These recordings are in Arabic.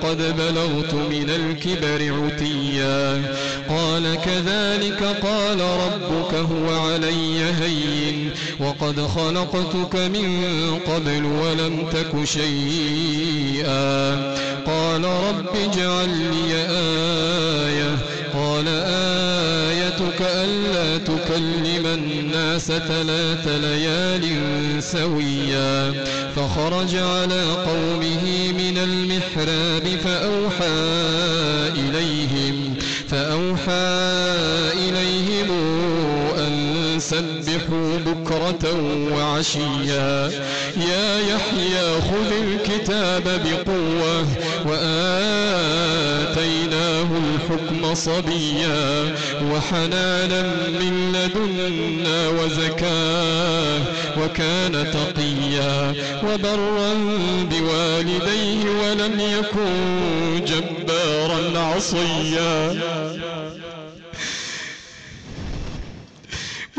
وقد بلغت من الكبر عتيا. قال كذلك قال ربك هو علي هين. وقد خلقتك من قبل ولم تك شيئا. قال رب اجعل لي آية. قال آيتك ألا تكلم الناس ثلاث ليال سويا فخرج على قومه من المحراب فأوحى إليهم فأوحى إليهم أن سبحوا بكرة وعشيا. يا يحيى خذ الكتاب بقوة وآتيناه الحكم صبيا وحنانا من لدنا وزكاة وكان تقيا وبرا بوالديه ولم يكن جبارا عصيا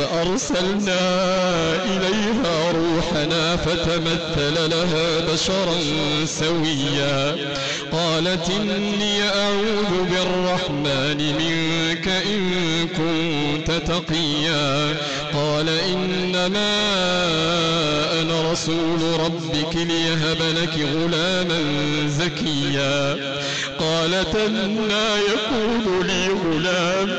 فأرسلنا إليها روحنا فتمثل لها بشرا سويا. قالت إني أعوذ بالرحمن منك إن كنت تقيا. قال إنما أنا رسول ربك ليهب لك غلاما زكيا. قالت أنا يكون لي غلام.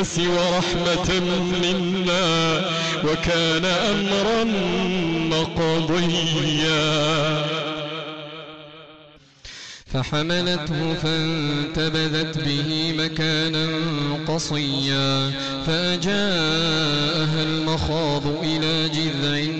للناس ورحمة منا وكان أمرا مقضيا. فحملته فانتبذت به مكانا قصيا. فأجاءها المخاض إلى جذع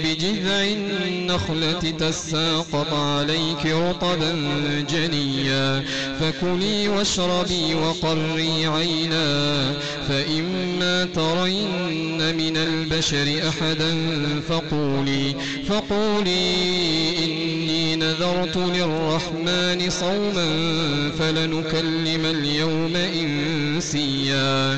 بجذع النخلة تساقط عليك رطبا جنيا فكلي واشربي وقري عينا فإما ترين من البشر أحدا فقولي فقولي إني نذرت للرحمن صوما فلنكلم اليوم إنسيا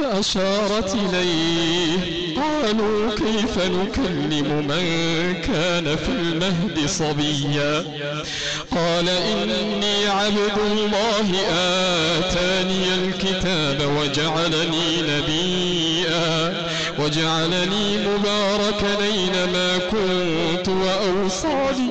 فأشارت إليه. قالوا كيف نكلم من كان في المهد صبيا. قال إني عبد الله آتاني الكتاب وجعلني نبيا. وجعلني مباركا أينما كنت وأوصاني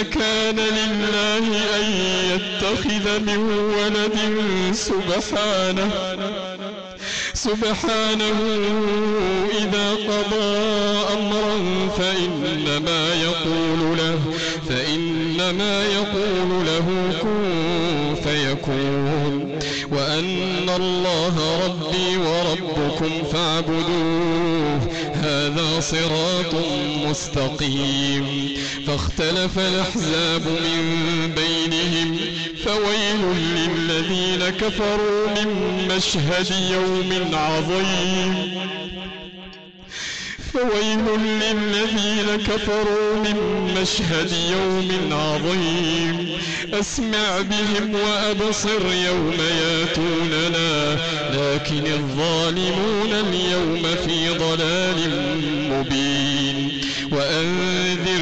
ما كان لله أن يتخذ من ولد سبحانه سبحانه إذا قضى أمرا فإنما يقول له فإنما يقول له كن فيكون. وأن الله ربي وربكم فاعبدوه هذا صراط مستقيم. فاختلف الأحزاب من بينهم فويل للذين كفروا من مشهد يوم عظيم. فويل للذين كفروا من مشهد يوم عظيم. أسمع بهم وأبصر يوم ياتوننا لكن الظالمون اليوم في ضلال مبين.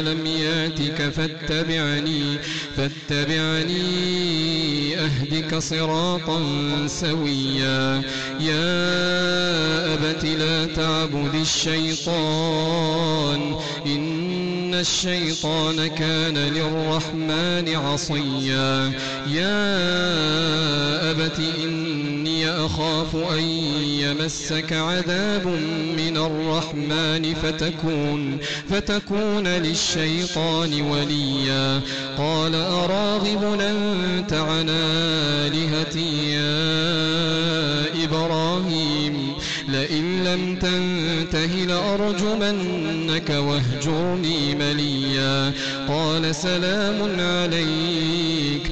لم ياتك فاتبعني فاتبعني أهدك صراطا سويا. يا أبت لا تعبد الشيطان إن الشيطان كان للرحمن عصيا. يا أبت أخاف أن يمسك عذاب من الرحمن فتكون فتكون للشيطان وليا. قال أراغب أنت عن آلهتي يا إبراهيم؟ لئن لم تنته لأرجمنك واهجرني مليا. قال سلام عليك.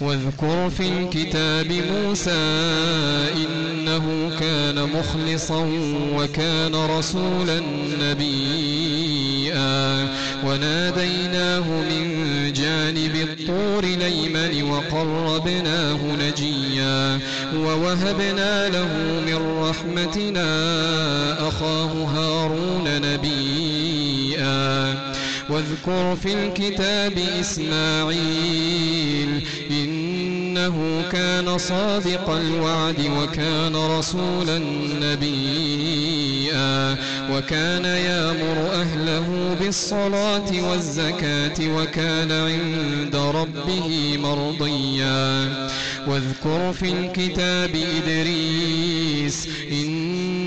واذكر في الكتاب موسى إنه كان مخلصا وكان رسولا نبيا. وناديناه من جانب الطور ليمن وقربناه نجيا. ووهبنا له من رحمتنا أخاه هارون نبيا. واذكر في الكتاب إسماعيل إنه كان صادق الوعد وكان رسولا نبيا وكان يامر أهله بالصلاة والزكاة وكان عند ربه مرضيا. واذكر في الكتاب إدريس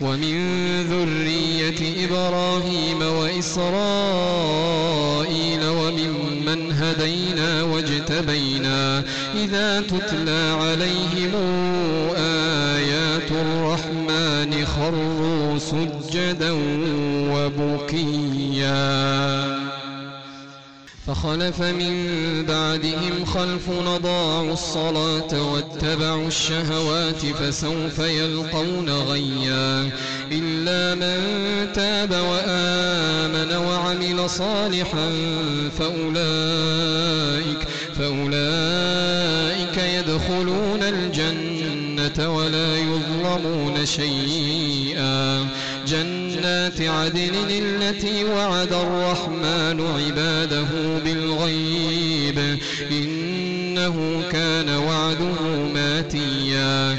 ومن ذرية إبراهيم وإسرائيل وممن هدينا واجتبينا إذا تتلى عليهم آيات الرحمن خروا سجدا وبكيا. فخلف من بعدهم خلف نضاعوا الصلاة واتبعوا الشهوات فسوف يلقون غيا إلا من تاب وآمن وعمل صالحا فأولئك فأولئك يدخلون الجنة ولا يظلمون شيئا جنات عدن التي وعد الرحمن عباده بالغيب إنه كان وعده ماتيا.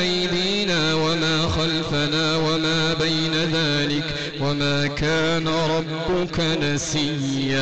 خلفنا وما بين ذلك وما كان ربك نسيا.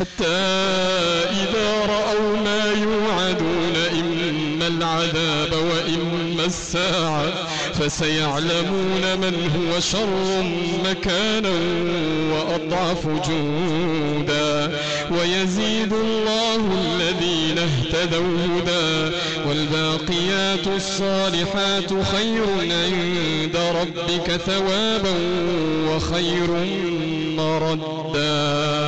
حتى إذا رأوا ما يوعدون إما العذاب وإما الساعة فسيعلمون من هو شر مكانا وأضعف جودا ويزيد الله الذين اهتدوا هدى والباقيات الصالحات خير عند ربك ثوابا وخير مردا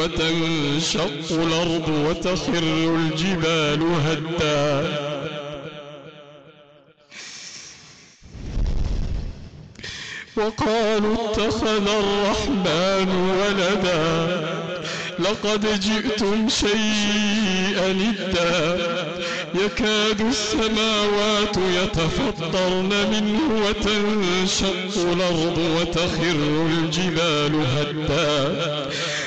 وتنشق الأرض وتخر الجبال هدا. وقالوا اتخذ الرحمن ولدا. لقد جئتم شيئا إدا يكاد السماوات يتفطرن منه وتنشق الأرض وتخر الجبال هدا.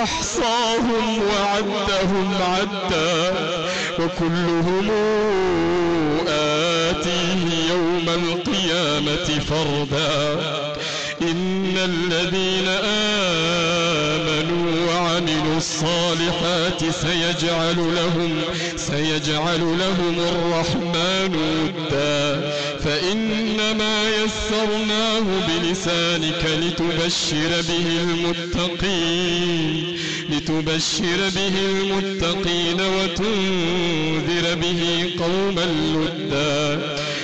لقد احصاهم وعدهم عدا وكلهم آتيه يوم القيامة فردا إن الذين آمنوا الصالحات سيجعل لهم سيجعل لهم الرحمن ودا. فإنما يسرناه بلسانك لتبشر به المتقين لتبشر به المتقين وتنذر به قوما لدا.